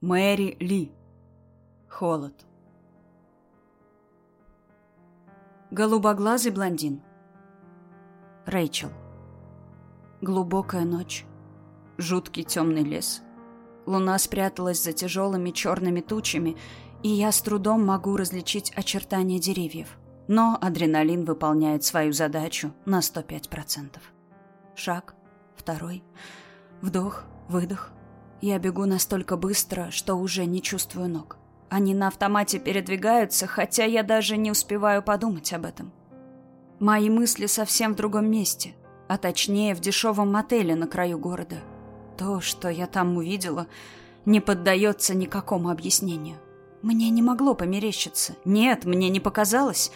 Мэри Ли. Холод. Голубоглазый блондин. Рэйчел. Глубокая ночь. Жуткий темный лес. Луна спряталась за тяжелыми черными тучами, и я с трудом могу различить очертания деревьев. Но адреналин выполняет свою задачу на 105%. Шаг. Второй. Вдох. Выдох. Я бегу настолько быстро, что уже не чувствую ног. Они на автомате передвигаются, хотя я даже не успеваю подумать об этом. Мои мысли совсем в другом месте, а точнее в дешевом мотеле на краю города. То, что я там увидела, не поддается никакому объяснению. Мне не могло померещиться. Нет, мне не показалось.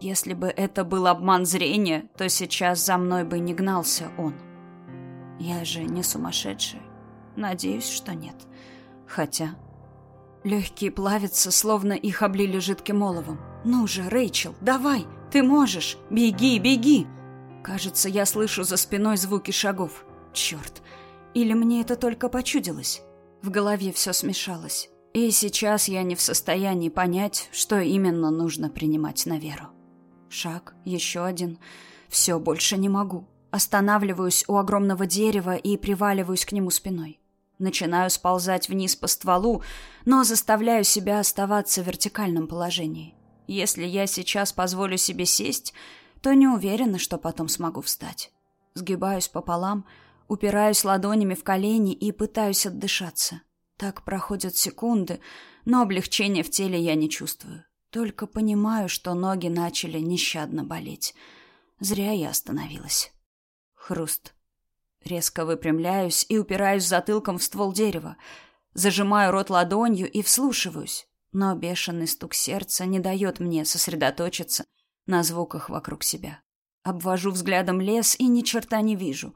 Если бы это был обман зрения, то сейчас за мной бы не гнался он. Я же не сумасшедшая. Надеюсь, что нет. Хотя... Легкие плавятся, словно их облили жидким оловом. «Ну же, Рэйчел, давай! Ты можешь! Беги, беги!» Кажется, я слышу за спиной звуки шагов. Черт! Или мне это только почудилось? В голове все смешалось. И сейчас я не в состоянии понять, что именно нужно принимать на веру. Шаг, еще один. Все, больше не могу. Останавливаюсь у огромного дерева и приваливаюсь к нему спиной. Начинаю сползать вниз по стволу, но заставляю себя оставаться в вертикальном положении. Если я сейчас позволю себе сесть, то не уверена, что потом смогу встать. Сгибаюсь пополам, упираюсь ладонями в колени и пытаюсь отдышаться. Так проходят секунды, но облегчения в теле я не чувствую. Только понимаю, что ноги начали нещадно болеть. Зря я остановилась. Хруст. Резко выпрямляюсь и упираюсь затылком в ствол дерева. Зажимаю рот ладонью и вслушиваюсь. Но бешеный стук сердца не дает мне сосредоточиться на звуках вокруг себя. Обвожу взглядом лес и ни черта не вижу.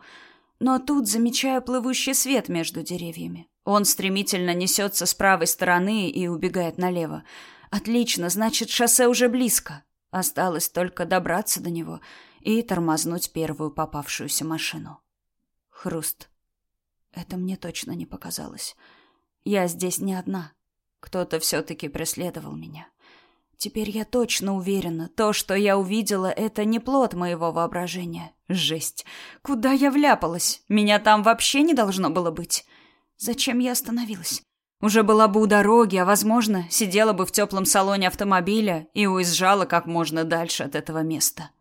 Но тут замечаю плывущий свет между деревьями. Он стремительно несется с правой стороны и убегает налево. Отлично, значит, шоссе уже близко. Осталось только добраться до него и тормознуть первую попавшуюся машину. Хруст. Это мне точно не показалось. Я здесь не одна. Кто-то все-таки преследовал меня. Теперь я точно уверена, то, что я увидела, это не плод моего воображения. Жесть. Куда я вляпалась? Меня там вообще не должно было быть. Зачем я остановилась? Уже была бы у дороги, а, возможно, сидела бы в теплом салоне автомобиля и уезжала как можно дальше от этого места.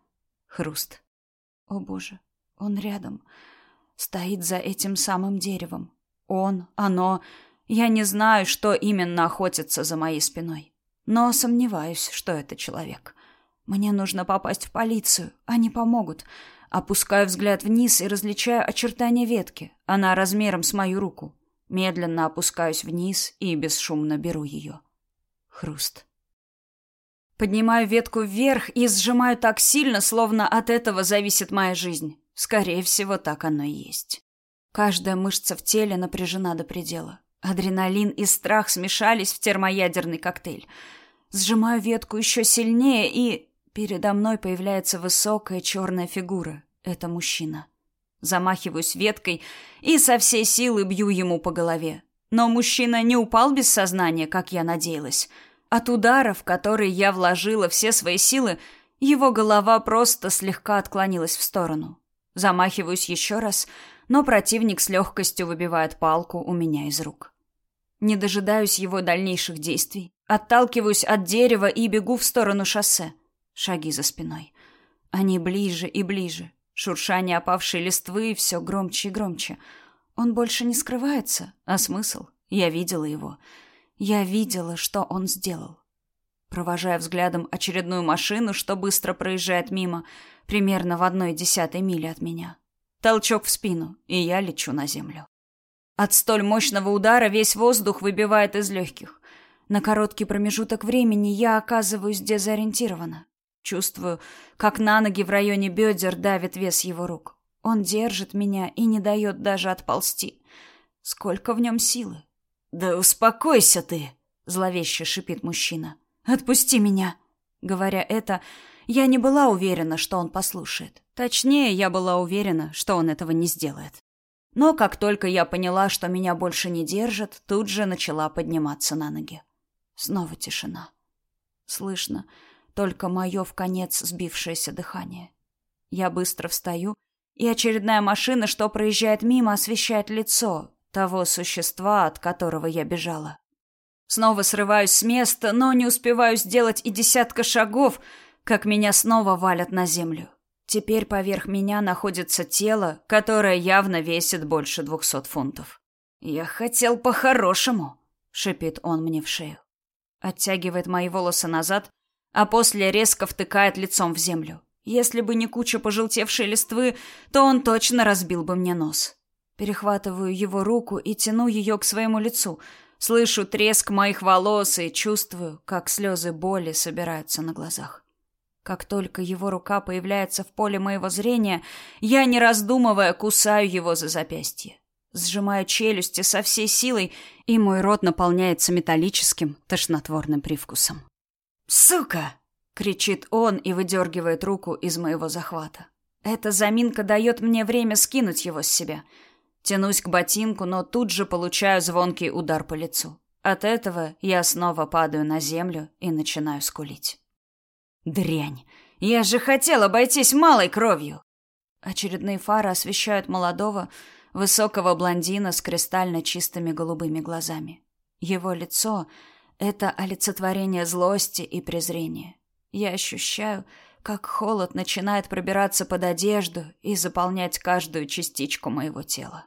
Хруст. О, боже, он рядом стоит за этим самым деревом. Он, оно... Я не знаю, что именно охотится за моей спиной. Но сомневаюсь, что это человек. Мне нужно попасть в полицию. Они помогут. Опускаю взгляд вниз и различаю очертания ветки. Она размером с мою руку. Медленно опускаюсь вниз и бесшумно беру ее. Хруст. Поднимаю ветку вверх и сжимаю так сильно, словно от этого зависит моя жизнь. Скорее всего, так оно и есть. Каждая мышца в теле напряжена до предела. Адреналин и страх смешались в термоядерный коктейль. Сжимаю ветку еще сильнее, и передо мной появляется высокая черная фигура. Это мужчина. Замахиваюсь веткой и со всей силы бью ему по голове. Но мужчина не упал без сознания, как я надеялась. От удара, в который я вложила все свои силы, его голова просто слегка отклонилась в сторону. Замахиваюсь еще раз, но противник с легкостью выбивает палку у меня из рук. Не дожидаюсь его дальнейших действий, отталкиваюсь от дерева и бегу в сторону шоссе. Шаги за спиной. Они ближе и ближе. Шуршание опавшей листвы все громче и громче. Он больше не скрывается, а смысл? Я видела его. Я видела, что он сделал. Провожая взглядом очередную машину, что быстро проезжает мимо, примерно в одной десятой миле от меня. Толчок в спину, и я лечу на землю. От столь мощного удара весь воздух выбивает из легких. На короткий промежуток времени я оказываюсь дезориентирована. Чувствую, как на ноги в районе бедер давит вес его рук. Он держит меня и не дает даже отползти. Сколько в нем силы? «Да успокойся ты!» — зловеще шипит мужчина. «Отпусти меня!» Говоря это, я не была уверена, что он послушает. Точнее, я была уверена, что он этого не сделает. Но как только я поняла, что меня больше не держат, тут же начала подниматься на ноги. Снова тишина. Слышно только мое в конец сбившееся дыхание. Я быстро встаю, и очередная машина, что проезжает мимо, освещает лицо того существа, от которого я бежала. Снова срываюсь с места, но не успеваю сделать и десятка шагов, как меня снова валят на землю. Теперь поверх меня находится тело, которое явно весит больше двухсот фунтов. «Я хотел по-хорошему», — шипит он мне в шею. Оттягивает мои волосы назад, а после резко втыкает лицом в землю. Если бы не куча пожелтевшей листвы, то он точно разбил бы мне нос. Перехватываю его руку и тяну ее к своему лицу. Слышу треск моих волос и чувствую, как слезы боли собираются на глазах. Как только его рука появляется в поле моего зрения, я, не раздумывая, кусаю его за запястье. Сжимаю челюсти со всей силой, и мой рот наполняется металлическим, тошнотворным привкусом. «Сука!» — кричит он и выдергивает руку из моего захвата. Эта заминка дает мне время скинуть его с себя. Тянусь к ботинку, но тут же получаю звонкий удар по лицу. От этого я снова падаю на землю и начинаю скулить. Дрянь. Я же хотел обойтись малой кровью. Очередные фары освещают молодого, высокого блондина с кристально чистыми голубыми глазами. Его лицо это олицетворение злости и презрения. Я ощущаю, как холод начинает пробираться под одежду и заполнять каждую частичку моего тела.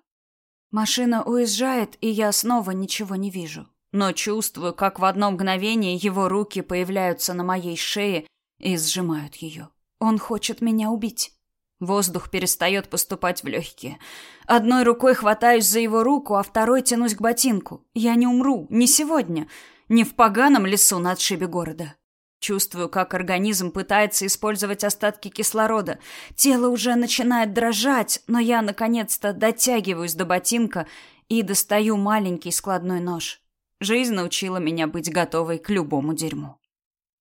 Машина уезжает, и я снова ничего не вижу, но чувствую, как в одно мгновение его руки появляются на моей шее и сжимают ее. Он хочет меня убить. Воздух перестает поступать в легкие. Одной рукой хватаюсь за его руку, а второй тянусь к ботинку. Я не умру, не сегодня, не в поганом лесу на отшибе города. Чувствую, как организм пытается использовать остатки кислорода. Тело уже начинает дрожать, но я наконец-то дотягиваюсь до ботинка и достаю маленький складной нож. Жизнь научила меня быть готовой к любому дерьму.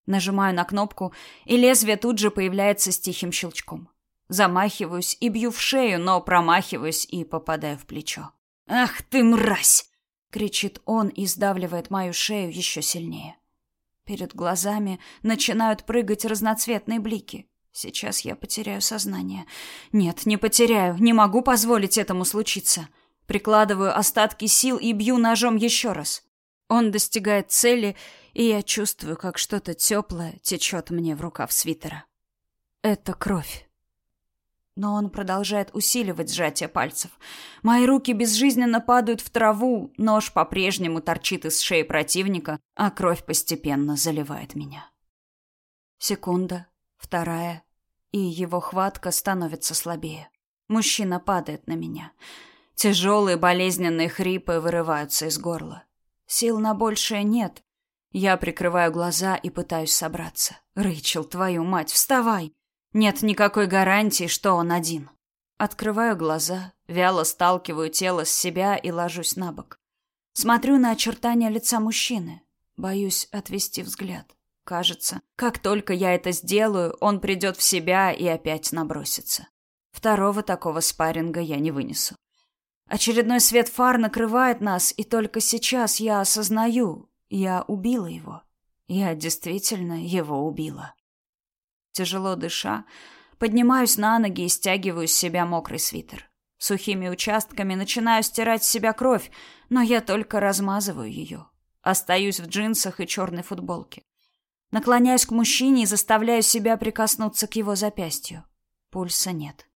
Нажимаю на кнопку, и лезвие тут же появляется с тихим щелчком. Замахиваюсь и бью в шею, но промахиваюсь и попадаю в плечо. «Ах ты, мразь!» — кричит он и сдавливает мою шею еще сильнее. Перед глазами начинают прыгать разноцветные блики. Сейчас я потеряю сознание. Нет, не потеряю, не могу позволить этому случиться. Прикладываю остатки сил и бью ножом еще раз. Он достигает цели, и я чувствую, как что-то теплое течет мне в рукав свитера. Это кровь. Но он продолжает усиливать сжатие пальцев. Мои руки безжизненно падают в траву, нож по-прежнему торчит из шеи противника, а кровь постепенно заливает меня. Секунда, вторая, и его хватка становится слабее. Мужчина падает на меня. Тяжелые болезненные хрипы вырываются из горла. Сил на большее нет. Я прикрываю глаза и пытаюсь собраться. Рэйчел, твою мать, вставай! Нет никакой гарантии, что он один. Открываю глаза, вяло сталкиваю тело с себя и ложусь на бок. Смотрю на очертания лица мужчины. Боюсь отвести взгляд. Кажется, как только я это сделаю, он придет в себя и опять набросится. Второго такого спарринга я не вынесу. Очередной свет фар накрывает нас, и только сейчас я осознаю, я убила его. Я действительно его убила. Тяжело дыша, поднимаюсь на ноги и стягиваю с себя мокрый свитер. Сухими участками начинаю стирать с себя кровь, но я только размазываю ее. Остаюсь в джинсах и черной футболке. Наклоняюсь к мужчине и заставляю себя прикоснуться к его запястью. Пульса нет.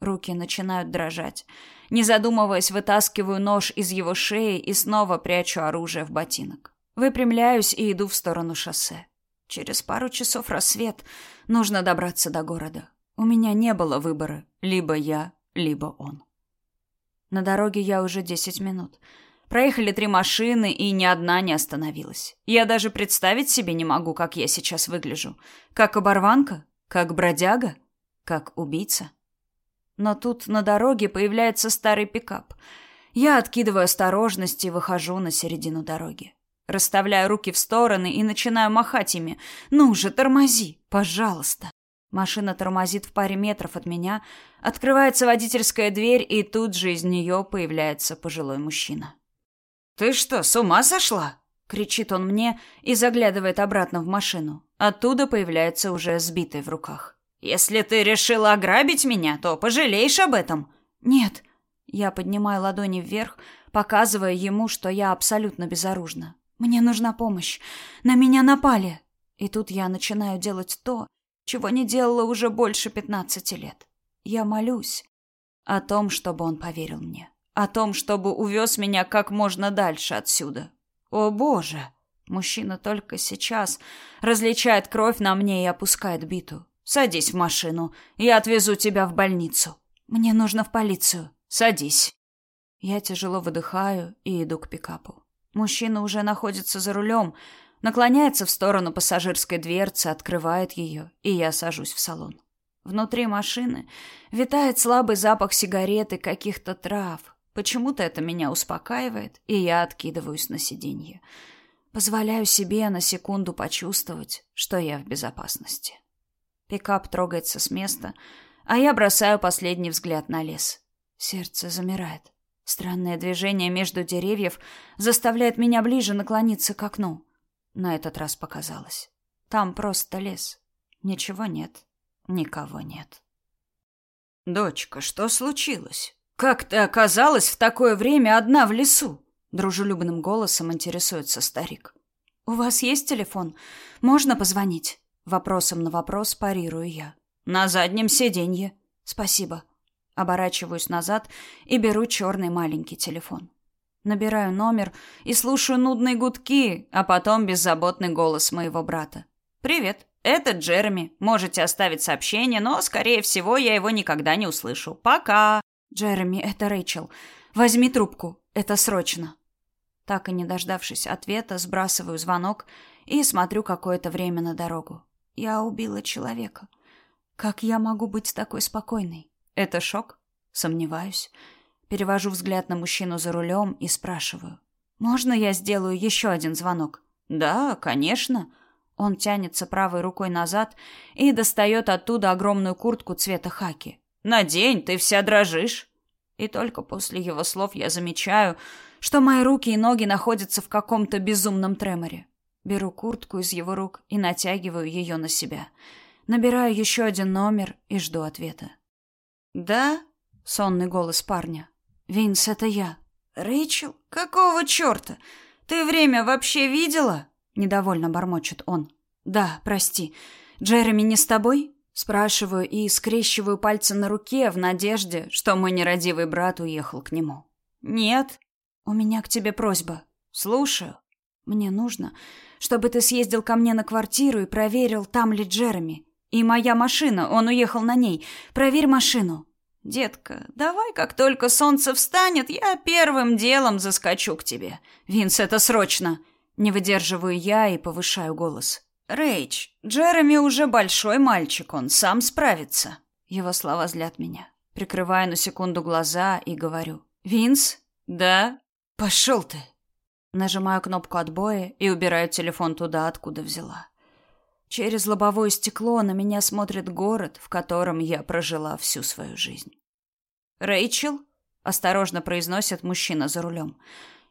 Руки начинают дрожать. Не задумываясь, вытаскиваю нож из его шеи и снова прячу оружие в ботинок. Выпрямляюсь и иду в сторону шоссе. Через пару часов рассвет. Нужно добраться до города. У меня не было выбора. Либо я, либо он. На дороге я уже десять минут. Проехали три машины, и ни одна не остановилась. Я даже представить себе не могу, как я сейчас выгляжу. Как оборванка? Как бродяга? Как убийца? Но тут на дороге появляется старый пикап. Я откидываю осторожность и выхожу на середину дороги. Расставляю руки в стороны и начинаю махать ими. «Ну же, тормози, пожалуйста!» Машина тормозит в паре метров от меня, открывается водительская дверь, и тут же из нее появляется пожилой мужчина. «Ты что, с ума сошла?» — кричит он мне и заглядывает обратно в машину. Оттуда появляется уже сбитый в руках. «Если ты решила ограбить меня, то пожалеешь об этом». «Нет». Я поднимаю ладони вверх, показывая ему, что я абсолютно безоружна. «Мне нужна помощь. На меня напали». И тут я начинаю делать то, чего не делала уже больше пятнадцати лет. Я молюсь о том, чтобы он поверил мне, о том, чтобы увез меня как можно дальше отсюда. О, боже! Мужчина только сейчас различает кровь на мне и опускает биту. Садись в машину, я отвезу тебя в больницу. Мне нужно в полицию. Садись. Я тяжело выдыхаю и иду к пикапу. Мужчина уже находится за рулем, наклоняется в сторону пассажирской дверцы, открывает ее, и я сажусь в салон. Внутри машины витает слабый запах сигарет и каких-то трав. Почему-то это меня успокаивает, и я откидываюсь на сиденье. Позволяю себе на секунду почувствовать, что я в безопасности. Пикап трогается с места, а я бросаю последний взгляд на лес. Сердце замирает. Странное движение между деревьев заставляет меня ближе наклониться к окну. На этот раз показалось. Там просто лес. Ничего нет. Никого нет. «Дочка, что случилось? Как ты оказалась в такое время одна в лесу?» Дружелюбным голосом интересуется старик. «У вас есть телефон? Можно позвонить?» Вопросом на вопрос парирую я. «На заднем сиденье». «Спасибо». Оборачиваюсь назад и беру черный маленький телефон. Набираю номер и слушаю нудные гудки, а потом беззаботный голос моего брата. «Привет, это Джереми. Можете оставить сообщение, но, скорее всего, я его никогда не услышу. Пока!» «Джереми, это Рэйчел. Возьми трубку. Это срочно». Так и не дождавшись ответа, сбрасываю звонок и смотрю какое-то время на дорогу. Я убила человека. Как я могу быть такой спокойной? Это шок? Сомневаюсь. Перевожу взгляд на мужчину за рулем и спрашиваю. «Можно я сделаю еще один звонок?» «Да, конечно». Он тянется правой рукой назад и достает оттуда огромную куртку цвета хаки. «Надень, ты вся дрожишь». И только после его слов я замечаю, что мои руки и ноги находятся в каком-то безумном треморе. Беру куртку из его рук и натягиваю ее на себя. Набираю еще один номер и жду ответа. «Да?» — сонный голос парня. «Винс, это я». «Рэйчел? Какого черта? Ты время вообще видела?» Недовольно бормочет он. «Да, прости. Джереми не с тобой?» Спрашиваю и скрещиваю пальцы на руке в надежде, что мой нерадивый брат уехал к нему. «Нет». «У меня к тебе просьба». «Слушаю». «Мне нужно, чтобы ты съездил ко мне на квартиру и проверил, там ли Джереми. И моя машина, он уехал на ней. Проверь машину». «Детка, давай, как только солнце встанет, я первым делом заскочу к тебе. Винс, это срочно!» Не выдерживаю я и повышаю голос. «Рэйч, Джереми уже большой мальчик, он сам справится». Его слова злят меня. Прикрываю на секунду глаза и говорю. «Винс?» «Да?» «Пошел ты!» Нажимаю кнопку отбоя и убираю телефон туда, откуда взяла. Через лобовое стекло на меня смотрит город, в котором я прожила всю свою жизнь. «Рэйчел?» — осторожно произносит мужчина за рулем.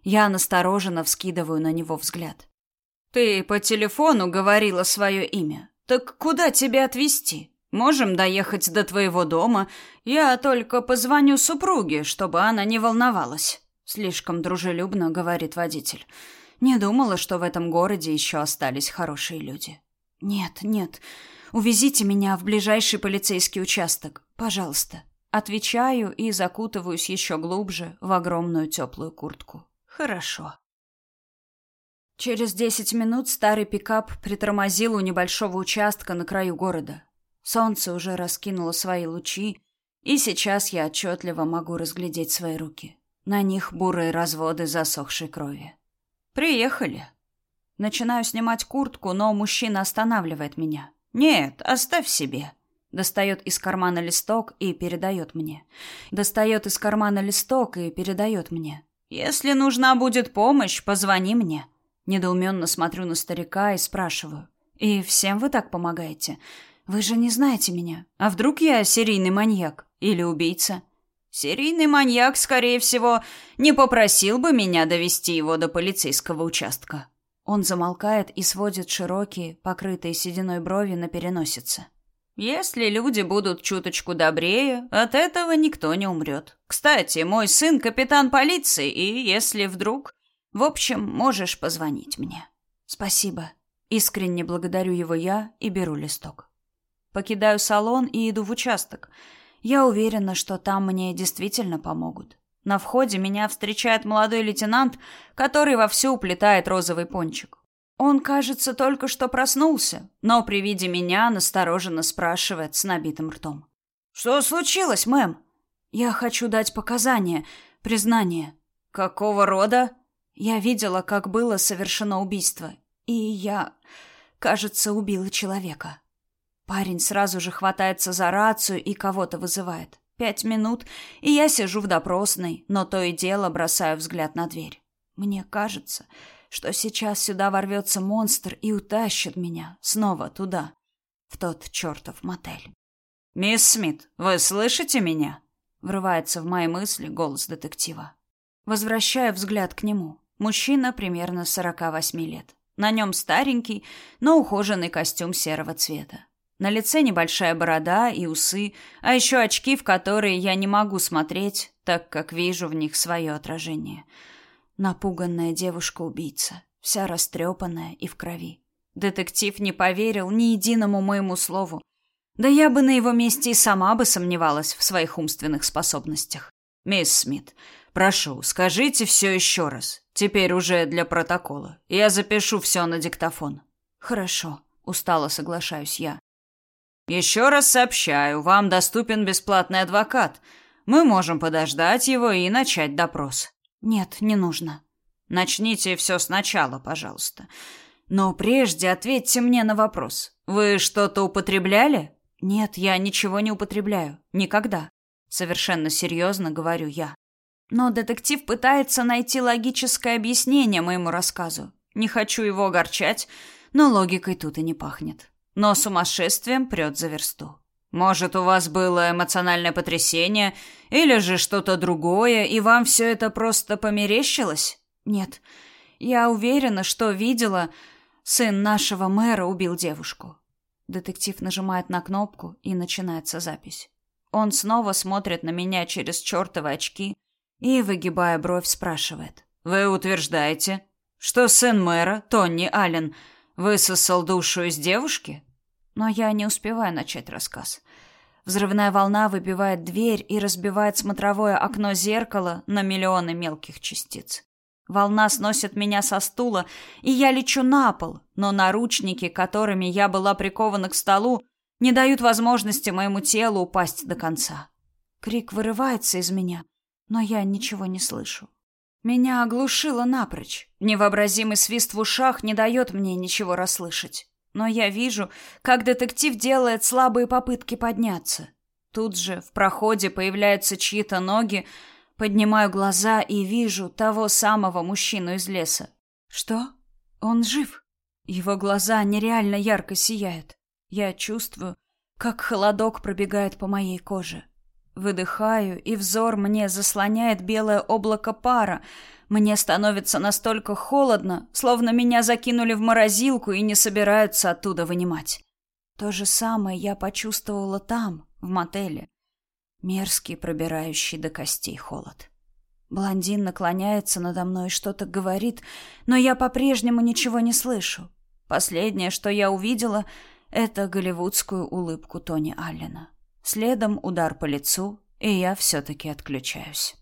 Я настороженно вскидываю на него взгляд. «Ты по телефону говорила свое имя. Так куда тебя отвезти? Можем доехать до твоего дома. Я только позвоню супруге, чтобы она не волновалась». Слишком дружелюбно говорит водитель. Не думала, что в этом городе еще остались хорошие люди. «Нет, нет. Увезите меня в ближайший полицейский участок. Пожалуйста». Отвечаю и закутываюсь еще глубже в огромную теплую куртку. «Хорошо». Через десять минут старый пикап притормозил у небольшого участка на краю города. Солнце уже раскинуло свои лучи, и сейчас я отчетливо могу разглядеть свои руки. На них бурые разводы засохшей крови. «Приехали», Начинаю снимать куртку, но мужчина останавливает меня. «Нет, оставь себе». Достает из кармана листок и передает мне. Достает из кармана листок и передает мне. «Если нужна будет помощь, позвони мне». Недоуменно смотрю на старика и спрашиваю. «И всем вы так помогаете? Вы же не знаете меня. А вдруг я серийный маньяк или убийца? Серийный маньяк, скорее всего, не попросил бы меня довести его до полицейского участка. Он замолкает и сводит широкие, покрытые сединой брови на переносице. Если люди будут чуточку добрее, от этого никто не умрет. Кстати, мой сын капитан полиции, и если вдруг... В общем, можешь позвонить мне. Спасибо. Искренне благодарю его я и беру листок. Покидаю салон и иду в участок. Я уверена, что там мне действительно помогут. На входе меня встречает молодой лейтенант, который вовсю уплетает розовый пончик. Он, кажется, только что проснулся, но при виде меня настороженно спрашивает с набитым ртом. «Что случилось, мэм?» «Я хочу дать показания, признание». «Какого рода?» «Я видела, как было совершено убийство, и я, кажется, убила человека». Парень сразу же хватается за рацию и кого-то вызывает. Пять минут, и я сижу в допросной, но то и дело бросаю взгляд на дверь. Мне кажется, что сейчас сюда ворвется монстр и утащит меня снова туда, в тот чертов мотель. «Мисс Смит, вы слышите меня?» Врывается в мои мысли голос детектива. Возвращаю взгляд к нему. Мужчина примерно сорока восьми лет. На нем старенький, но ухоженный костюм серого цвета. На лице небольшая борода и усы, а еще очки, в которые я не могу смотреть, так как вижу в них свое отражение. Напуганная девушка-убийца, вся растрепанная и в крови. Детектив не поверил ни единому моему слову. Да я бы на его месте и сама бы сомневалась в своих умственных способностях. «Мисс Смит, прошу, скажите все еще раз. Теперь уже для протокола. Я запишу все на диктофон». «Хорошо», — устало соглашаюсь я. Еще раз сообщаю, вам доступен бесплатный адвокат. Мы можем подождать его и начать допрос. Нет, не нужно. Начните все сначала, пожалуйста. Но прежде ответьте мне на вопрос. Вы что-то употребляли? Нет, я ничего не употребляю. Никогда. Совершенно серьезно говорю я. Но детектив пытается найти логическое объяснение моему рассказу. Не хочу его огорчать, но логикой тут и не пахнет но сумасшествием прет за версту. Может, у вас было эмоциональное потрясение или же что-то другое, и вам все это просто померещилось? Нет. Я уверена, что видела, сын нашего мэра убил девушку. Детектив нажимает на кнопку, и начинается запись. Он снова смотрит на меня через чертовы очки и, выгибая бровь, спрашивает. «Вы утверждаете, что сын мэра, Тони Аллен, Высосал душу из девушки? Но я не успеваю начать рассказ. Взрывная волна выбивает дверь и разбивает смотровое окно зеркала на миллионы мелких частиц. Волна сносит меня со стула, и я лечу на пол, но наручники, которыми я была прикована к столу, не дают возможности моему телу упасть до конца. Крик вырывается из меня, но я ничего не слышу. Меня оглушило напрочь. Невообразимый свист в ушах не дает мне ничего расслышать. Но я вижу, как детектив делает слабые попытки подняться. Тут же в проходе появляются чьи-то ноги, поднимаю глаза и вижу того самого мужчину из леса. Что? Он жив? Его глаза нереально ярко сияют. Я чувствую, как холодок пробегает по моей коже. Выдыхаю, и взор мне заслоняет белое облако пара. Мне становится настолько холодно, словно меня закинули в морозилку и не собираются оттуда вынимать. То же самое я почувствовала там, в мотеле. Мерзкий, пробирающий до костей холод. Блондин наклоняется надо мной и что-то говорит, но я по-прежнему ничего не слышу. Последнее, что я увидела, это голливудскую улыбку Тони Аллена. Следом удар по лицу, и я все-таки отключаюсь.